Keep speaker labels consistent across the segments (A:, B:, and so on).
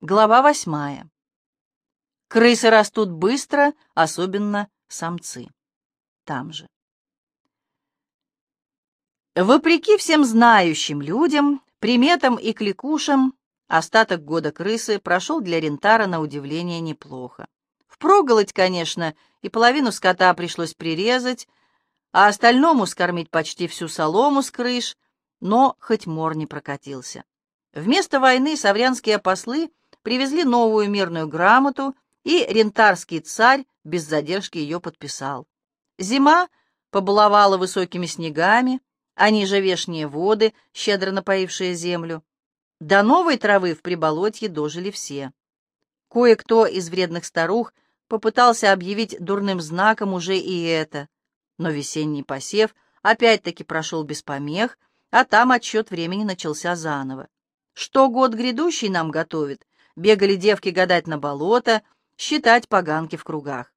A: Глава восьмая. Крысы растут быстро, особенно самцы. Там же. Вопреки всем знающим людям, приметам и кликушам, остаток года крысы прошел для Рентара на удивление неплохо. Впроголодь, конечно, и половину скота пришлось прирезать, а остальному скормить почти всю солому с крыш, но хоть мор не прокатился. Вместо войны саврянские послы привезли новую мирную грамоту, и рентарский царь без задержки ее подписал. Зима побаловала высокими снегами, а ниже вешние воды, щедро напоившие землю. До новой травы в приболотье дожили все. Кое-кто из вредных старух попытался объявить дурным знаком уже и это, но весенний посев опять-таки прошел без помех, а там отсчет времени начался заново. Что год грядущий нам готовит, бегали девки гадать на болото, считать поганки в кругах.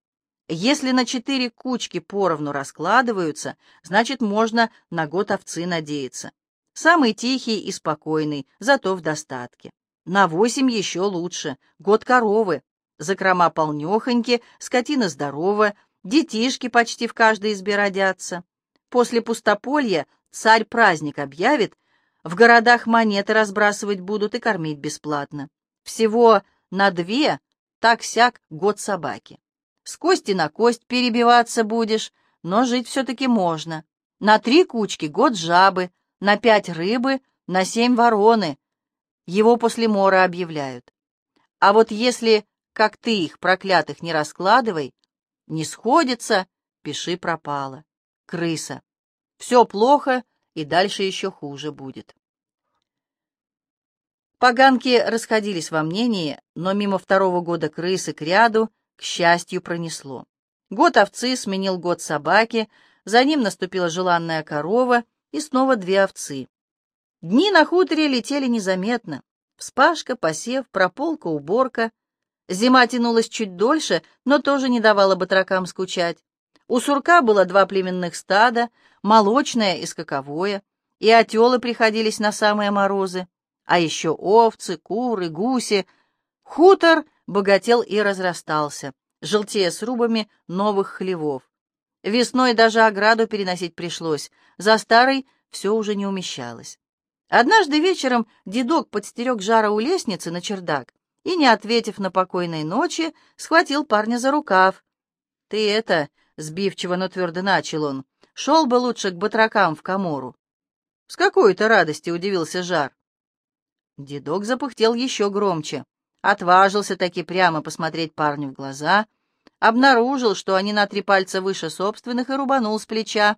A: Если на четыре кучки поровну раскладываются, значит, можно на год овцы надеяться. Самый тихий и спокойный, зато в достатке. На восемь еще лучше, год коровы. Закрома полнехоньки, скотина здоровая, детишки почти в каждой избе родятся. После пустополья царь праздник объявит, в городах монеты разбрасывать будут и кормить бесплатно. Всего на две, так-сяк, год собаки. С кости на кость перебиваться будешь, но жить все-таки можно. На три кучки год жабы, на пять рыбы, на семь вороны. Его после мора объявляют. А вот если, как ты их, проклятых, не раскладывай, не сходится, пиши пропало. Крыса. Все плохо, и дальше еще хуже будет. Поганки расходились во мнении, но мимо второго года крысы к ряду, к счастью, пронесло. Год овцы сменил год собаки, за ним наступила желанная корова и снова две овцы. Дни на хуторе летели незаметно. Вспашка, посев, прополка, уборка. Зима тянулась чуть дольше, но тоже не давала батракам скучать. У сурка было два племенных стада, молочное и скаковое, и отелы приходились на самые морозы а еще овцы, куры, гуси. Хутор богател и разрастался, желтея срубами новых хлевов. Весной даже ограду переносить пришлось, за старой все уже не умещалось. Однажды вечером дедок подстерег жара у лестницы на чердак и, не ответив на покойной ночи, схватил парня за рукав. «Ты это...» — сбивчиво, но твердо начал он. «Шел бы лучше к батракам в комору». «С какой-то радости!» — удивился Жар. Дедок запыхтел еще громче, отважился таки прямо посмотреть парню в глаза, обнаружил, что они на три пальца выше собственных, и рубанул с плеча.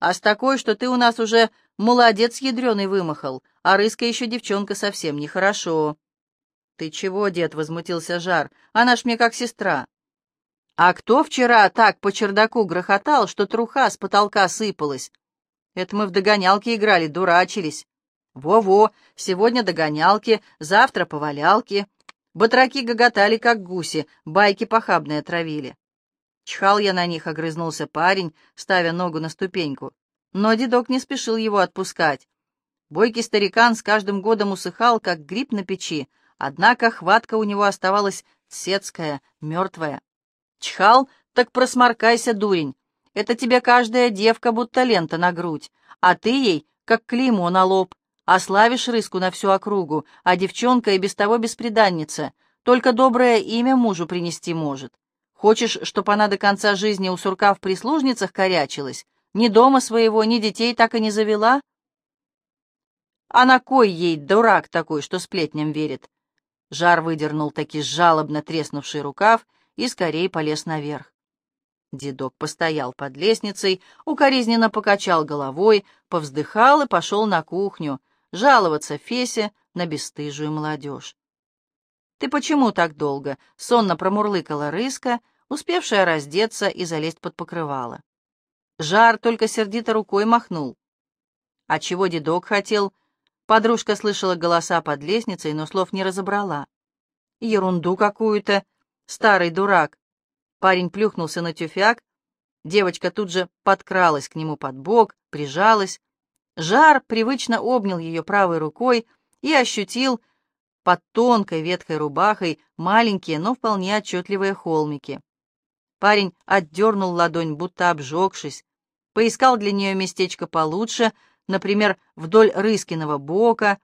A: «А с такой, что ты у нас уже молодец ядреный вымахал, а рыска еще девчонка совсем нехорошо». «Ты чего, дед?» — возмутился Жар. «Она ж мне как сестра». «А кто вчера так по чердаку грохотал, что труха с потолка сыпалась?» «Это мы в догонялки играли, дурачились». Во-во, сегодня догонялки, завтра повалялки. Батраки гоготали, как гуси, байки похабные травили. Чхал я на них, огрызнулся парень, ставя ногу на ступеньку. Но дедок не спешил его отпускать. Бойкий старикан с каждым годом усыхал, как гриб на печи, однако хватка у него оставалась сетская, мертвая. Чхал, так просморкайся, дурень. Это тебе каждая девка будто лента на грудь, а ты ей, как клеймо на лоб. Ославишь рыску на всю округу, а девчонка и без того бесприданница, только доброе имя мужу принести может. Хочешь, чтоб она до конца жизни у сурка в прислужницах корячилась? Ни дома своего, ни детей так и не завела? А на кой ей дурак такой, что сплетням верит? Жар выдернул таки жалобно треснувший рукав и скорее полез наверх. Дедок постоял под лестницей, укоризненно покачал головой, повздыхал и пошел на кухню, жаловаться Фесе на бесстыжую молодежь. «Ты почему так долго?» — сонно промурлыкала рыска, успевшая раздеться и залезть под покрывало. Жар только сердито рукой махнул. А чего дедок хотел? Подружка слышала голоса под лестницей, но слов не разобрала. Ерунду какую-то. Старый дурак. Парень плюхнулся на тюфяк. Девочка тут же подкралась к нему под бок, прижалась, Жар привычно обнял ее правой рукой и ощутил, под тонкой ветхой рубахой маленькие, но вполне отчетливые холмики. Парень отдернул ладонь, будто обжегшись, поискал для нее местечко получше, например, вдоль Рыскиного бока,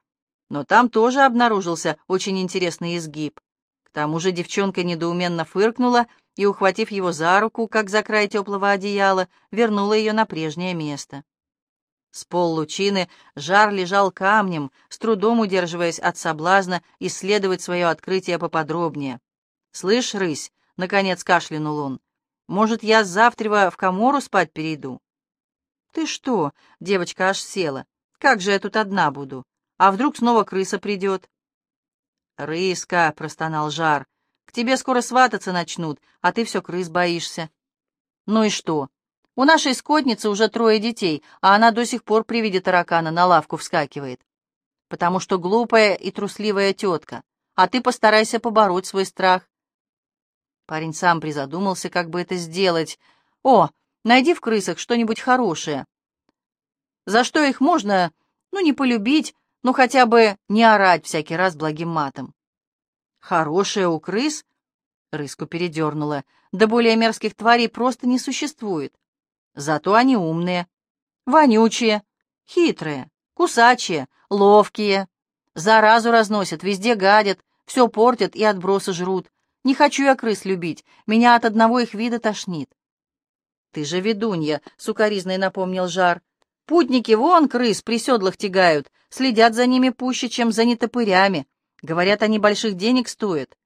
A: но там тоже обнаружился очень интересный изгиб. К тому же девчонка недоуменно фыркнула и, ухватив его за руку, как за край теплого одеяла, вернула ее на прежнее место. С поллучины жар лежал камнем, с трудом удерживаясь от соблазна исследовать свое открытие поподробнее. «Слышь, рысь!» — наконец кашлянул он. «Может, я завтра в комору спать перейду?» «Ты что?» — девочка аж села. «Как же я тут одна буду? А вдруг снова крыса придет?» «Рыска!» — простонал жар. «К тебе скоро свататься начнут, а ты все крыс боишься». «Ну и что? У нашей скотницы уже трое детей, а она до сих пор при виде таракана на лавку вскакивает. Потому что глупая и трусливая тетка, а ты постарайся побороть свой страх». Парень сам призадумался, как бы это сделать. «О, Найди в крысах что-нибудь хорошее. За что их можно, ну, не полюбить, но хотя бы не орать всякий раз благим матом. Хорошее у крыс? Рыску передернула. Да более мерзких тварей просто не существует. Зато они умные, вонючие, хитрые, кусачие, ловкие. Заразу разносят, везде гадят, все портят и отбросы жрут. Не хочу я крыс любить, меня от одного их вида тошнит. «Ты же ведунья», — сукоризной напомнил Жар. «Путники вон крыс при седлах тягают, следят за ними пуще, чем за нетопырями. Говорят, они больших денег стоят».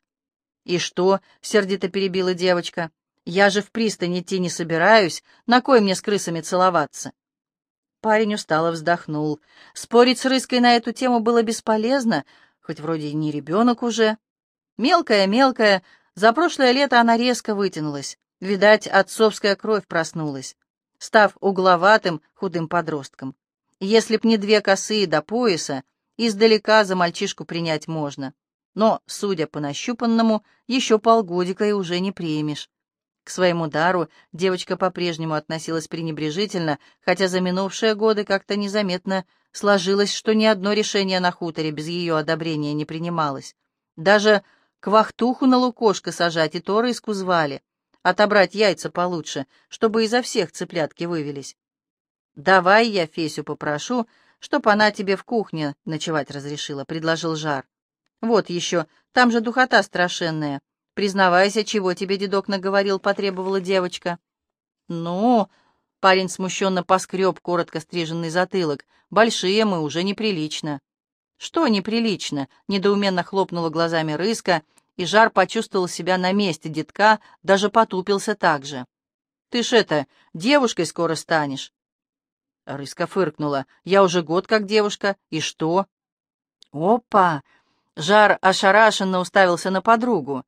A: «И что?» — сердито перебила девочка. «Я же в пристань идти не собираюсь. На кой мне с крысами целоваться?» Парень устало вздохнул. Спорить с Рыской на эту тему было бесполезно, хоть вроде и не ребенок уже. Мелкая-мелкая, за прошлое лето она резко вытянулась. Видать, отцовская кровь проснулась, став угловатым худым подростком. Если б не две косые до пояса, издалека за мальчишку принять можно. Но, судя по нащупанному, еще полгодика и уже не примешь. К своему дару девочка по-прежнему относилась пренебрежительно, хотя за минувшие годы как-то незаметно сложилось, что ни одно решение на хуторе без ее одобрения не принималось. Даже квахтуху на лукошко сажать и то рыску звали — отобрать яйца получше, чтобы изо всех цыплятки вывелись. «Давай я Фесю попрошу, чтоб она тебе в кухне ночевать разрешила», — предложил Жар. «Вот еще, там же духота страшенная. Признавайся, чего тебе дедок наговорил», — потребовала девочка. «Ну...» — парень смущенно поскреб коротко стриженный затылок. «Большие мы, уже неприлично». «Что неприлично?» — недоуменно хлопнула глазами рыска и Жар почувствовал себя на месте детка, даже потупился так же. «Ты ж это, девушкой скоро станешь!» Рыска фыркнула. «Я уже год как девушка, и что?» «Опа!» Жар ошарашенно уставился на подругу.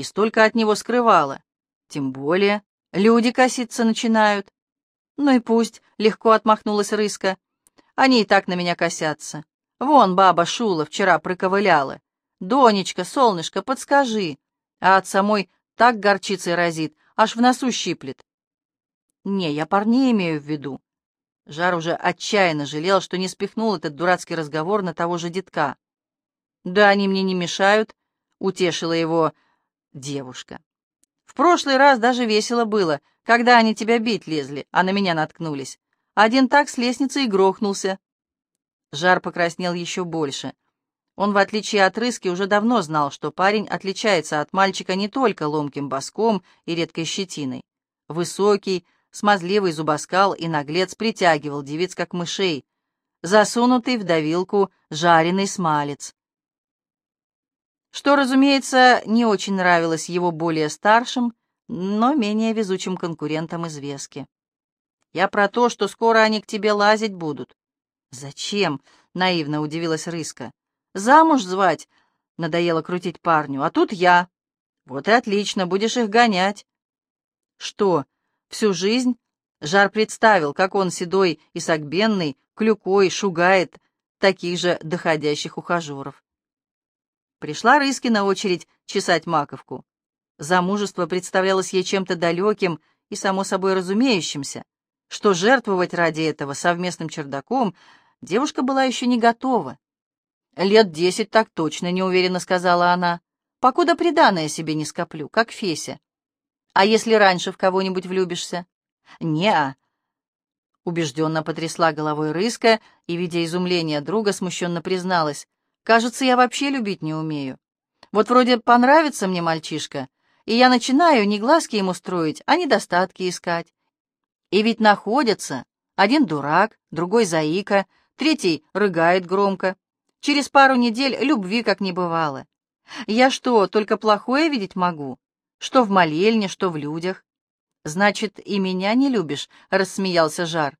A: И столько от него скрывала. Тем более, люди коситься начинают. «Ну и пусть», — легко отмахнулась Рыска. «Они и так на меня косятся. Вон баба Шула вчера проковыляла. «Донечка, солнышко, подскажи!» А от самой так горчицей разит, аж в носу щиплет. «Не, я парней имею в виду». Жар уже отчаянно жалел, что не спихнул этот дурацкий разговор на того же детка. «Да они мне не мешают», — утешила его девушка. «В прошлый раз даже весело было, когда они тебя бить лезли, а на меня наткнулись. Один так с лестницы и грохнулся». Жар покраснел еще больше. Он, в отличие от Рыски, уже давно знал, что парень отличается от мальчика не только ломким боском и редкой щетиной. Высокий, смазливый зубоскал и наглец притягивал девиц, как мышей, засунутый в давилку жареный смалец. Что, разумеется, не очень нравилось его более старшим, но менее везучим конкурентам из Вески. «Я про то, что скоро они к тебе лазить будут». «Зачем?» — наивно удивилась Рыска. Замуж звать, надоело крутить парню, а тут я. Вот и отлично, будешь их гонять. Что, всю жизнь? Жар представил, как он седой и согбенный, клюкой шугает таких же доходящих ухажеров. Пришла Рыски на очередь чесать маковку. Замужество представлялось ей чем-то далеким и, само собой, разумеющимся, что жертвовать ради этого совместным чердаком девушка была еще не готова. «Лет десять так точно», — неуверенно сказала она. «Покуда приданое себе не скоплю, как Феся. А если раньше в кого-нибудь влюбишься?» «Не-а», — убежденно потрясла головой Рыска и, видя изумление друга, смущенно призналась. «Кажется, я вообще любить не умею. Вот вроде понравится мне мальчишка, и я начинаю не глазки ему строить, а недостатки искать. И ведь находятся. Один дурак, другой заика, третий рыгает громко. Через пару недель любви как не бывало. Я что, только плохое видеть могу? Что в молельне, что в людях. Значит, и меня не любишь, — рассмеялся Жар.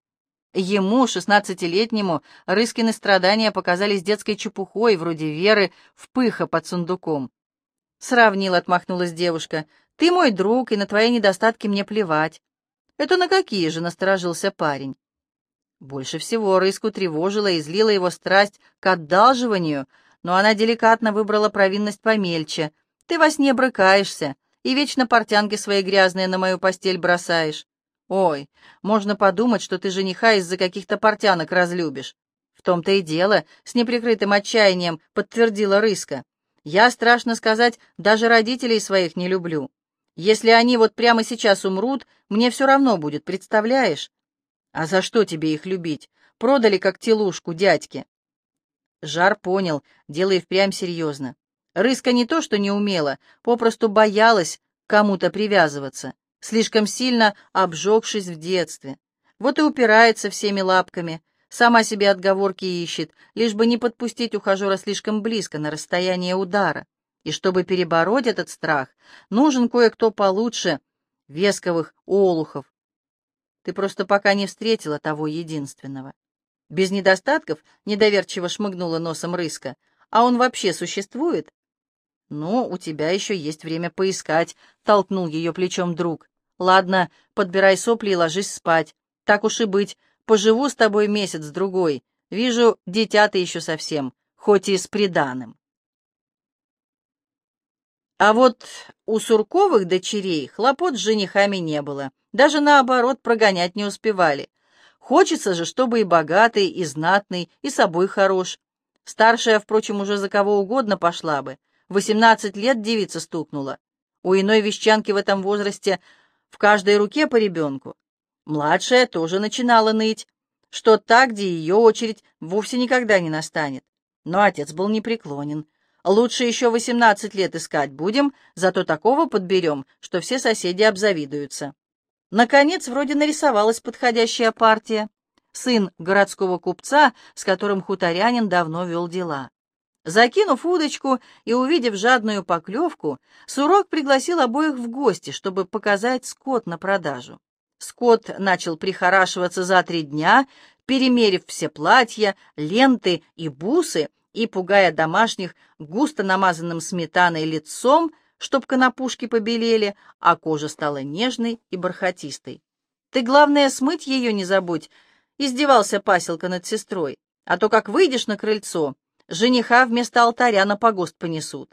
A: Ему, шестнадцатилетнему, Рыскины страдания показались детской чепухой, вроде веры в пыха под сундуком. Сравнил, отмахнулась девушка. Ты мой друг, и на твои недостатки мне плевать. Это на какие же, насторожился парень. Больше всего Рыску тревожила и злила его страсть к одалживанию, но она деликатно выбрала провинность помельче. Ты во сне брыкаешься и вечно портянки свои грязные на мою постель бросаешь. Ой, можно подумать, что ты жениха из-за каких-то портянок разлюбишь. В том-то и дело, с неприкрытым отчаянием подтвердила Рыска. Я, страшно сказать, даже родителей своих не люблю. Если они вот прямо сейчас умрут, мне все равно будет, представляешь? А за что тебе их любить? Продали как телушку дядьки. Жар понял, дело и впрямь серьезно. Рыска не то, что не умела, попросту боялась кому-то привязываться, слишком сильно обжегшись в детстве. Вот и упирается всеми лапками, сама себе отговорки ищет, лишь бы не подпустить ухажера слишком близко на расстояние удара. И чтобы перебороть этот страх, нужен кое-кто получше весковых олухов, ты просто пока не встретила того единственного. Без недостатков недоверчиво шмыгнула носом рыска. А он вообще существует? Ну, у тебя еще есть время поискать, толкнул ее плечом друг. Ладно, подбирай сопли и ложись спать. Так уж и быть, поживу с тобой месяц-другой. Вижу, дитя ты еще совсем, хоть и с приданым. А вот у Сурковых дочерей хлопот с женихами не было. Даже наоборот прогонять не успевали. Хочется же, чтобы и богатый, и знатный, и собой хорош. Старшая, впрочем, уже за кого угодно пошла бы. Восемнадцать лет девица стукнула. У иной вещанки в этом возрасте в каждой руке по ребенку. Младшая тоже начинала ныть, что так, где ее очередь вовсе никогда не настанет. Но отец был непреклонен. Лучше еще восемнадцать лет искать будем, зато такого подберем, что все соседи обзавидуются. Наконец, вроде нарисовалась подходящая партия. Сын городского купца, с которым хуторянин давно вел дела. Закинув удочку и увидев жадную поклевку, Сурок пригласил обоих в гости, чтобы показать скот на продажу. Скот начал прихорашиваться за три дня, перемерив все платья, ленты и бусы и пугая домашних густо намазанным сметаной лицом, чтоб конопушки побелели, а кожа стала нежной и бархатистой. «Ты, главное, смыть ее не забудь», — издевался паселка над сестрой, «а то, как выйдешь на крыльцо, жениха вместо алтаря на погост понесут».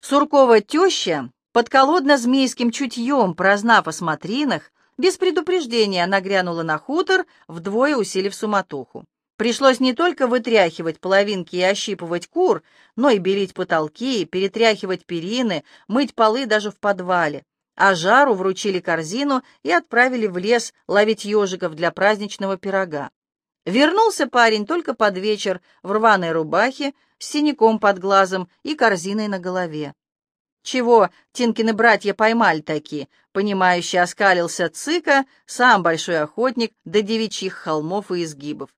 A: Суркова теща, подколодно змейским чутьем, прознав о смотринах, без предупреждения нагрянула на хутор, вдвое усилив суматоху. Пришлось не только вытряхивать половинки и ощипывать кур, но и белить потолки, перетряхивать перины, мыть полы даже в подвале. А жару вручили корзину и отправили в лес ловить ежиков для праздничного пирога. Вернулся парень только под вечер в рваной рубахе, с синяком под глазом и корзиной на голове. «Чего Тинкины братья поймали таки?» — понимающе оскалился Цыка, сам большой охотник до девичьих холмов и изгибов.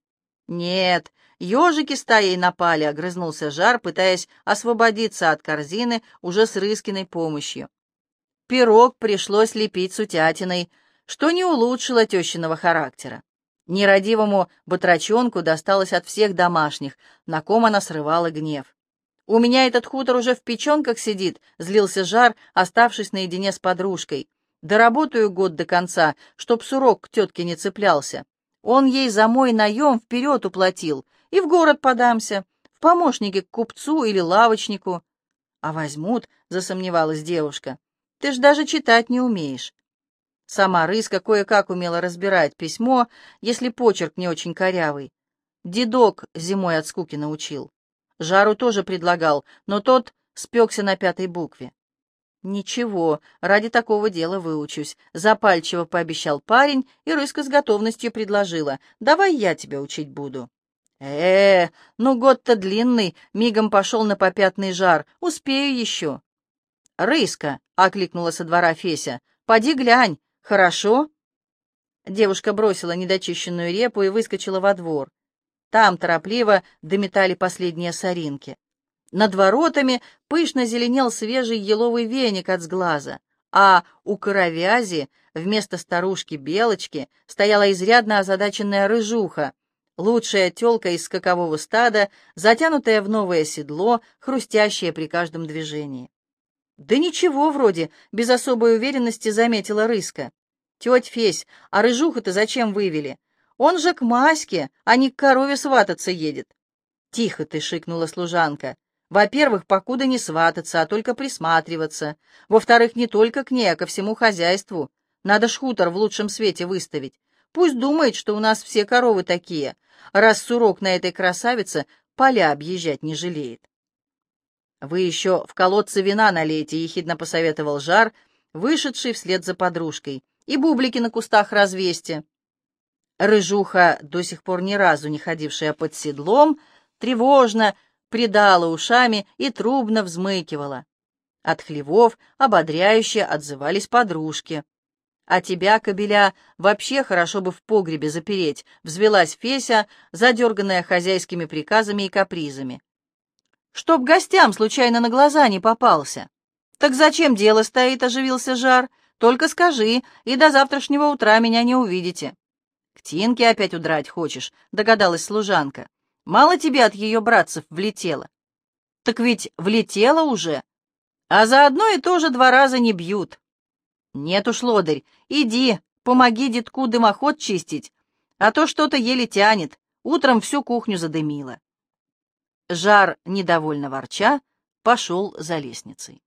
A: «Нет, ежики стаей напали», — огрызнулся Жар, пытаясь освободиться от корзины уже с Рыскиной помощью. Пирог пришлось лепить с утятиной, что не улучшило тещиного характера. Нерадивому батрачонку досталось от всех домашних, на ком она срывала гнев. «У меня этот хутор уже в печенках сидит», — злился Жар, оставшись наедине с подружкой. «Доработаю год до конца, чтоб сурок к тетке не цеплялся. Он ей за мой наем вперед уплатил, и в город подамся, в помощники к купцу или лавочнику. А возьмут, — засомневалась девушка, — ты ж даже читать не умеешь. Сама Рыска кое-как умела разбирать письмо, если почерк не очень корявый. Дедок зимой от скуки научил. Жару тоже предлагал, но тот спекся на пятой букве. «Ничего, ради такого дела выучусь», — запальчиво пообещал парень, и Рыска с готовностью предложила. «Давай я тебя учить буду». э, -э ну год-то длинный, мигом пошел на попятный жар, успею еще. «Рыска!» — окликнула со двора Феся. «Поди глянь, хорошо?» Девушка бросила недочищенную репу и выскочила во двор. Там торопливо дометали последние соринки. Над воротами пышно зеленел свежий еловый веник от сглаза, а у коровязи вместо старушки-белочки стояла изрядно озадаченная рыжуха, лучшая тёлка из скакового стада, затянутая в новое седло, хрустящее при каждом движении. «Да ничего вроде», — без особой уверенности заметила Рыска. «Теть Фесь, а рыжуху-то зачем вывели? Он же к Маське, а не к корове свататься едет». «Тихо ты», — шикнула служанка. «Во-первых, покуда не свататься, а только присматриваться. Во-вторых, не только к ней, а ко всему хозяйству. Надо ж в лучшем свете выставить. Пусть думает, что у нас все коровы такие, раз сурок на этой красавице поля объезжать не жалеет». «Вы еще в колодце вина налейте», — ехидно посоветовал Жар, вышедший вслед за подружкой, «и бублики на кустах развесьте». Рыжуха, до сих пор ни разу не ходившая под седлом, тревожно придала ушами и трубно взмыкивала. От хлевов ободряюще отзывались подружки. «А тебя, кобеля, вообще хорошо бы в погребе запереть», — взвелась Феся, задерганная хозяйскими приказами и капризами. Чтоб гостям случайно на глаза не попался. Так зачем дело стоит, оживился Жар. Только скажи, и до завтрашнего утра меня не увидите. К Тинке опять удрать хочешь, догадалась служанка. Мало тебе от ее братцев влетело. Так ведь влетело уже. А заодно и тоже два раза не бьют. Нет уж, лодырь, иди, помоги детку дымоход чистить, а то что-то еле тянет. Утром всю кухню задымило. Жар, недовольно ворча, пошел за лестницей.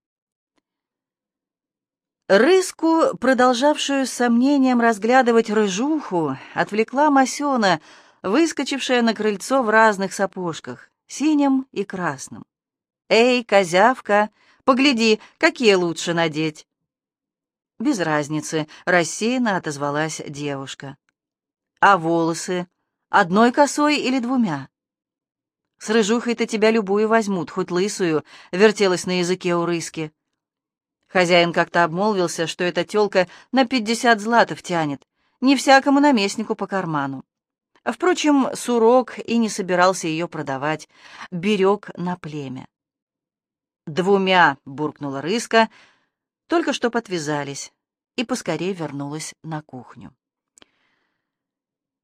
A: Рыску, продолжавшую с сомнением разглядывать рыжуху, отвлекла Масена, выскочившая на крыльцо в разных сапожках, синим и красным. «Эй, козявка, погляди, какие лучше надеть!» «Без разницы», — рассеянно отозвалась девушка. «А волосы? Одной косой или двумя?» С рыжухой-то тебя любую возьмут, хоть лысую, вертелась на языке у рыски. Хозяин как-то обмолвился, что эта тёлка на пятьдесят златов тянет, не всякому наместнику по карману. Впрочем, Сурок и не собирался ее продавать, берег на племя. «Двумя!» — буркнула рыска, только что подвязались, и поскорее вернулась на кухню.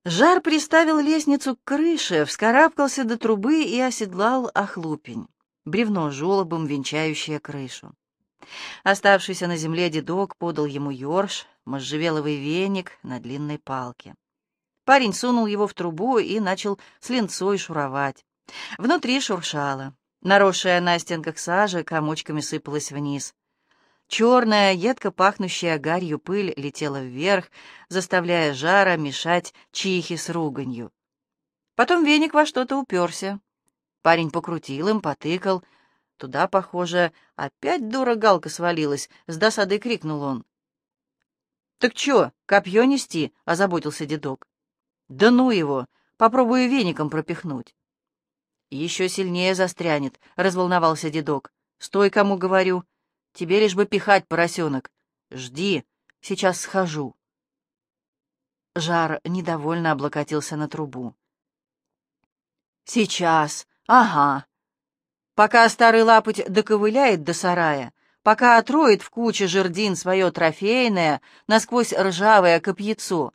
A: Жар приставил лестницу к крыше, вскарабкался до трубы и оседлал охлупень, бревно жолобом, венчающее крышу. Оставшийся на земле дедок подал ему ёрш, можжевеловый веник на длинной палке. Парень сунул его в трубу и начал с линцой шуровать. Внутри шуршало. Наросшая на стенках сажа комочками сыпалась вниз. Черная, едко пахнущая гарью пыль летела вверх, заставляя жара мешать чихи с руганью. Потом веник во что-то уперся. Парень покрутил им, потыкал. Туда, похоже, опять дура галка свалилась, с досадой крикнул он. «Так чё, копье нести?» — озаботился дедок. «Да ну его! Попробую веником пропихнуть». «Еще сильнее застрянет», — разволновался дедок. «Стой, кому говорю. Тебе лишь бы пихать, поросенок. Жди, сейчас схожу. Жар недовольно облокотился на трубу. Сейчас, ага. Пока старый лапоть доковыляет до сарая, пока отроет в куче жердин свое трофейное, насквозь ржавое копьецо,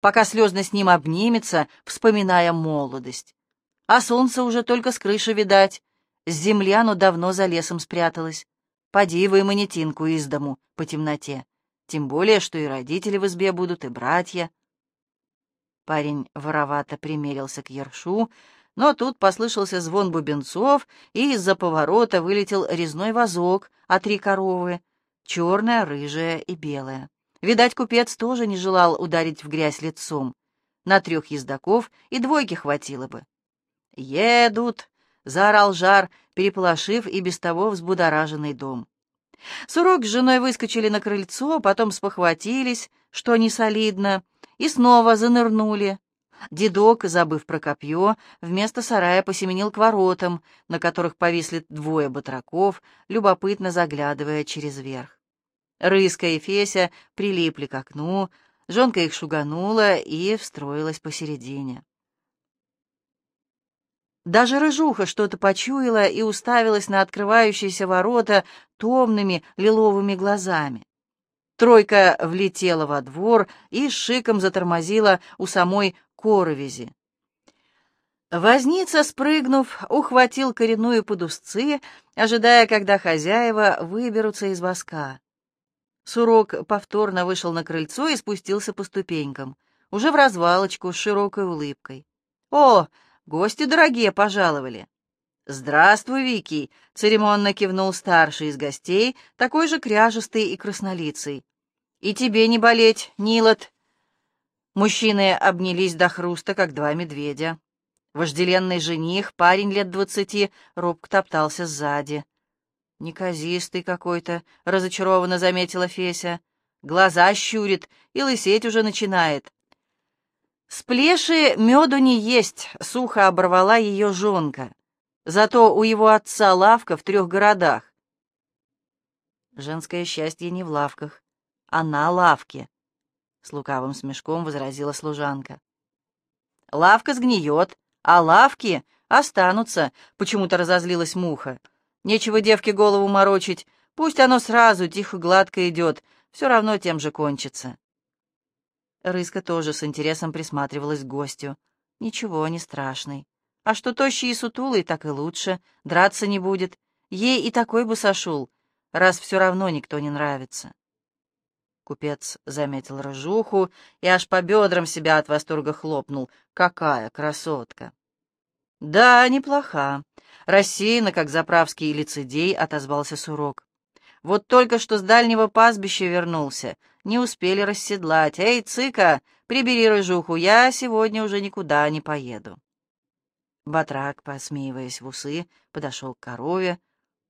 A: пока слезно с ним обнимется, вспоминая молодость. А солнце уже только с крыши видать, с земли оно давно за лесом спряталось. Поди вымани Тинку из дому по темноте. Тем более, что и родители в избе будут, и братья. Парень воровато примерился к ершу, но тут послышался звон бубенцов, и из-за поворота вылетел резной вазок, а три коровы — черная, рыжая и белая. Видать, купец тоже не желал ударить в грязь лицом. На трех ездаков и двойки хватило бы. «Едут!» заорал жар, переполошив и без того взбудораженный дом. Сурок с женой выскочили на крыльцо, потом спохватились, что не солидно, и снова занырнули. Дедок, забыв про копье, вместо сарая посеменил к воротам, на которых повисли двое батраков, любопытно заглядывая через верх. Рыска и Феся прилипли к окну, жонка их шуганула и встроилась посередине. Даже рыжуха что-то почуяла и уставилась на открывающиеся ворота томными лиловыми глазами. Тройка влетела во двор и шиком затормозила у самой коровизи. Возница, спрыгнув, ухватил коренную под узцы, ожидая, когда хозяева выберутся из воска. Сурок повторно вышел на крыльцо и спустился по ступенькам, уже в развалочку с широкой улыбкой. «О, Гости дорогие пожаловали. «Здравствуй, Вики!» — церемонно кивнул старший из гостей, такой же кряжестый и краснолицый. «И тебе не болеть, Нилот!» Мужчины обнялись до хруста, как два медведя. Вожделенный жених, парень лет двадцати, робко топтался сзади. «Неказистый какой-то», — разочарованно заметила Феся. «Глаза щурит и лысеть уже начинает. «С плеши меду не есть», — сухо оборвала ее жонка. «Зато у его отца лавка в трех городах». «Женское счастье не в лавках, а на лавке», — с лукавым смешком возразила служанка. «Лавка сгниет, а лавки останутся», — почему-то разозлилась муха. «Нечего девке голову морочить, пусть оно сразу тихо-гладко идет, все равно тем же кончится». Рыска тоже с интересом присматривалась к гостю. Ничего, не страшный. А что тощий и сутулый, так и лучше. Драться не будет. Ей и такой бы сошел, раз все равно никто не нравится. Купец заметил рыжуху и аж по бедрам себя от восторга хлопнул. Какая красотка! Да, неплоха. Рассеянно, как заправский лицедей, отозвался Сурок. Вот только что с дальнего пастбища вернулся. Не успели расседлать. Эй, цыка, прибери рыжуху, я сегодня уже никуда не поеду. Батрак, посмеиваясь в усы, подошел к корове.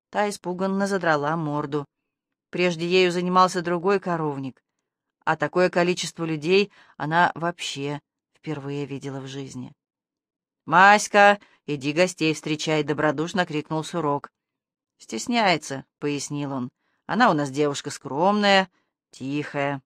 A: Та испуганно задрала морду. Прежде ею занимался другой коровник, а такое количество людей она вообще впервые видела в жизни. «Маська, иди гостей встречай!» — добродушно крикнул Сурок. «Стесняется», — пояснил он. «Она у нас девушка скромная, тихая».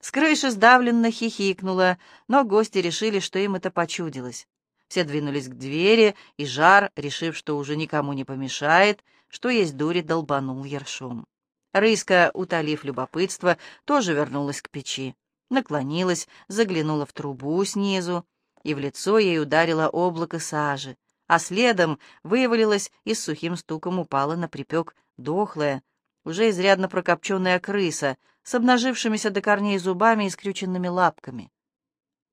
A: С крыши сдавленно хихикнула, но гости решили, что им это почудилось. Все двинулись к двери, и Жар, решив, что уже никому не помешает, что есть дури, долбанул ершом. Рыска, утолив любопытство, тоже вернулась к печи. Наклонилась, заглянула в трубу снизу, и в лицо ей ударило облако сажи, а следом вывалилась и с сухим стуком упала на припек дохлая, уже изрядно прокопченная крыса с обнажившимися до корней зубами и скрюченными лапками.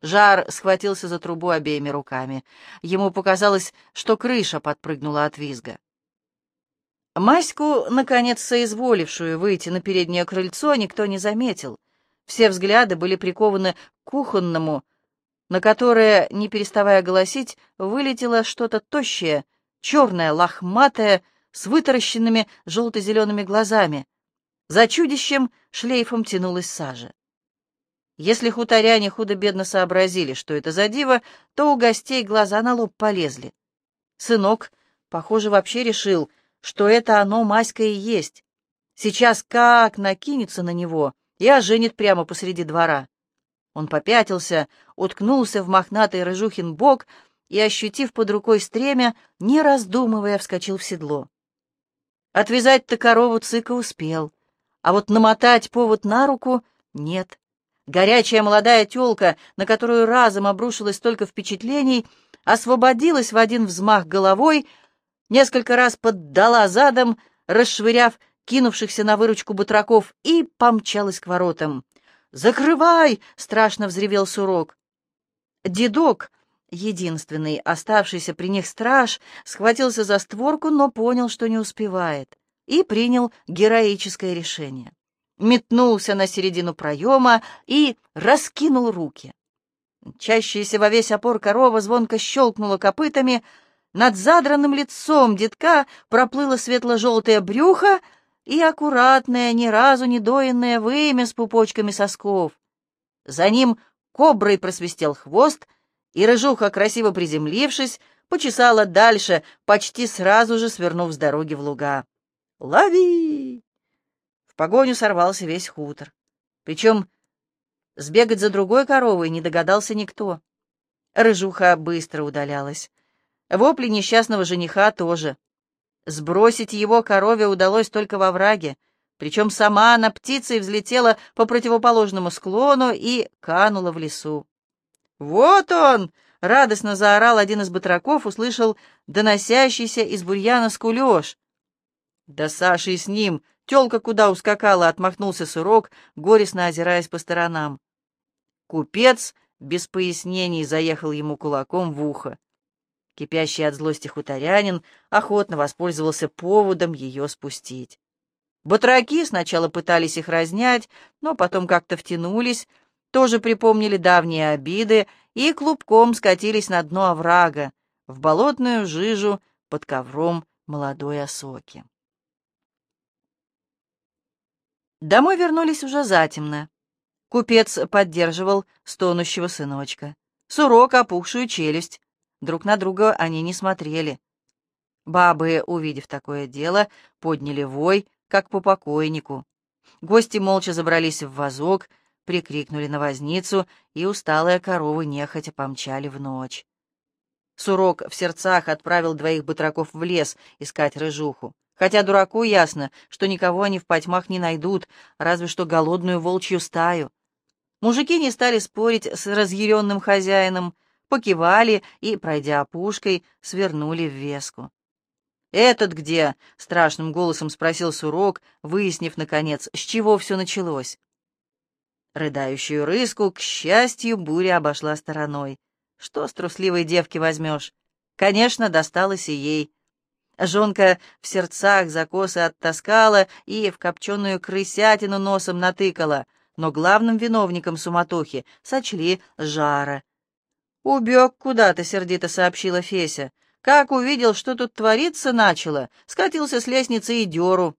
A: Жар схватился за трубу обеими руками. Ему показалось, что крыша подпрыгнула от визга. Маську, наконец соизволившую выйти на переднее крыльцо, никто не заметил. Все взгляды были прикованы к кухонному, на которое, не переставая голосить, вылетело что-то тощее, черное, лохматое, с вытаращенными желто-зелеными глазами. За чудищем шлейфом тянулась сажа. Если хуторяне худо-бедно сообразили, что это за диво, то у гостей глаза на лоб полезли. Сынок, похоже, вообще решил, что это оно Маська и есть. Сейчас как накинется на него и оженит прямо посреди двора. Он попятился, уткнулся в мохнатый рыжухин бок и, ощутив под рукой стремя, не раздумывая, вскочил в седло. Отвязать-то корову цыка успел, а вот намотать повод на руку — нет. Горячая молодая тёлка, на которую разом обрушилось столько впечатлений, освободилась в один взмах головой, несколько раз поддала задом, расшвыряв кинувшихся на выручку батраков, и помчалась к воротам. «Закрывай!» — страшно взревел Сурок. Дедок, единственный оставшийся при них страж, схватился за створку, но понял, что не успевает, и принял героическое решение. Метнулся на середину проема и раскинул руки. Чащаяся во весь опор корова звонко щелкнула копытами, Над задранным лицом детка проплыло светло-желтое брюхо и аккуратное, ни разу не доенное вымя с пупочками сосков. За ним коброй просвистел хвост, и рыжуха, красиво приземлившись, почесала дальше, почти сразу же свернув с дороги в луга. «Лови!» В погоню сорвался весь хутор. Причем сбегать за другой коровой не догадался никто. Рыжуха быстро удалялась. Вопли несчастного жениха тоже. Сбросить его корове удалось только во враге, причем сама она птицей взлетела по противоположному склону и канула в лесу. «Вот он!» — радостно заорал один из батраков, услышал доносящийся из бурьяна скулеж. «Да Саша и с ним! Тёлка куда ускакала!» — отмахнулся сурок, горестно озираясь по сторонам. Купец без пояснений заехал ему кулаком в ухо. Кипящий от злости хуторянин охотно воспользовался поводом ее спустить. Батраки сначала пытались их разнять, но потом как-то втянулись, тоже припомнили давние обиды и клубком скатились на дно оврага, в болотную жижу под ковром молодой осоки. Домой вернулись уже затемно. Купец поддерживал стонущего сыночка. Сурок, опухшую челюсть. Друг на друга они не смотрели. Бабы, увидев такое дело, подняли вой, как по покойнику. Гости молча забрались в вазок, прикрикнули на возницу, и усталые коровы нехотя помчали в ночь. Сурок в сердцах отправил двоих батраков в лес искать рыжуху. Хотя дураку ясно, что никого они в потьмах не найдут, разве что голодную волчью стаю. Мужики не стали спорить с разъяренным хозяином, покивали и, пройдя опушкой, свернули в веску. «Этот где?» — страшным голосом спросил Сурок, выяснив, наконец, с чего все началось. Рыдающую рыску, к счастью, буря обошла стороной. Что с трусливой девки возьмешь? Конечно, досталось и ей. Жонка в сердцах за косы оттаскала и в копченую крысятину носом натыкала, но главным виновником суматохи сочли жара. «Убег куда-то», — сердито сообщила Феся. «Как увидел, что тут твориться начало, скатился с лестницы и деру».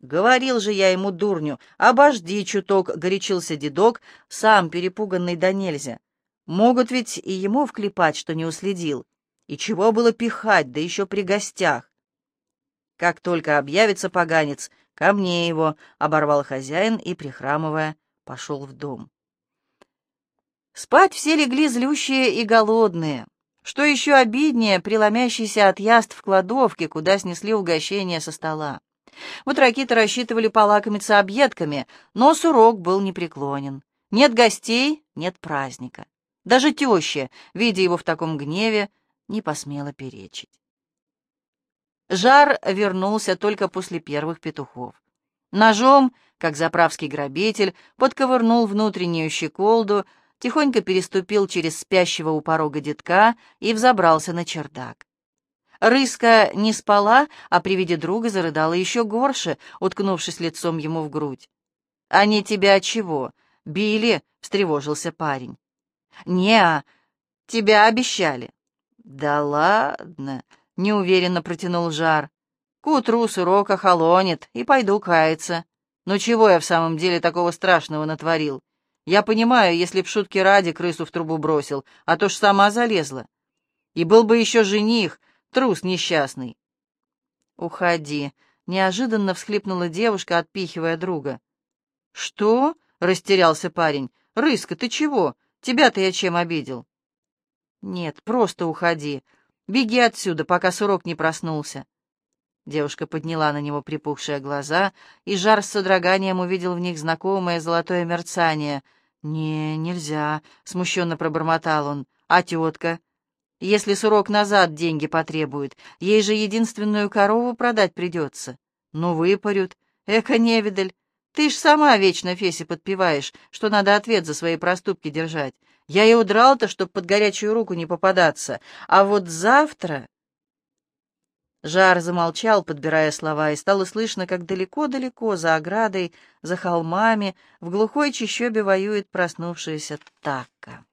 A: «Говорил же я ему, дурню, обожди чуток», — горячился дедок, сам перепуганный до нельзя. «Могут ведь и ему вклепать, что не уследил. И чего было пихать, да еще при гостях?» «Как только объявится поганец, ко мне его», — оборвал хозяин и, прихрамывая, пошел в дом. Спать все легли злющие и голодные. Что еще обиднее, преломящийся отъезд в кладовке, куда снесли угощение со стола. Вот ракеты рассчитывали полакомиться объедками, но Сурок был непреклонен. Нет гостей — нет праздника. Даже теща, видя его в таком гневе, не посмела перечить. Жар вернулся только после первых петухов. Ножом, как заправский грабитель, подковырнул внутреннюю щеколду, тихонько переступил через спящего у порога детка и взобрался на чердак. Рыска не спала, а при виде друга зарыдала еще горше, уткнувшись лицом ему в грудь. «Они тебя чего? Били?» — встревожился парень. «Не, тебя обещали». «Да ладно», — неуверенно протянул жар. «К утру с урока холонит, и пойду каяться. Ну чего я в самом деле такого страшного натворил? Я понимаю, если б шутки ради крысу в трубу бросил, а то ж сама залезла. И был бы еще жених, Трус несчастный. Уходи. Неожиданно всхлипнула девушка, отпихивая друга. Что? Растерялся парень. Рыска, ты чего? Тебя-то я чем обидел? Нет, просто уходи. Беги отсюда, пока сурок не проснулся. Девушка подняла на него припухшие глаза, и жар с содроганием увидел в них знакомое золотое мерцание. «Не, нельзя», — смущенно пробормотал он. «А тетка? Если сурок назад деньги потребует, ей же единственную корову продать придется. Ну, выпарют. Эка, невидаль. Ты ж сама вечно Фесе подпеваешь, что надо ответ за свои проступки держать. Я и удрал-то, чтоб под горячую руку не попадаться. А вот завтра... Жар замолчал, подбирая слова, и стало слышно, как далеко-далеко, за оградой, за холмами, в глухой чащобе воюет проснувшаяся Такка.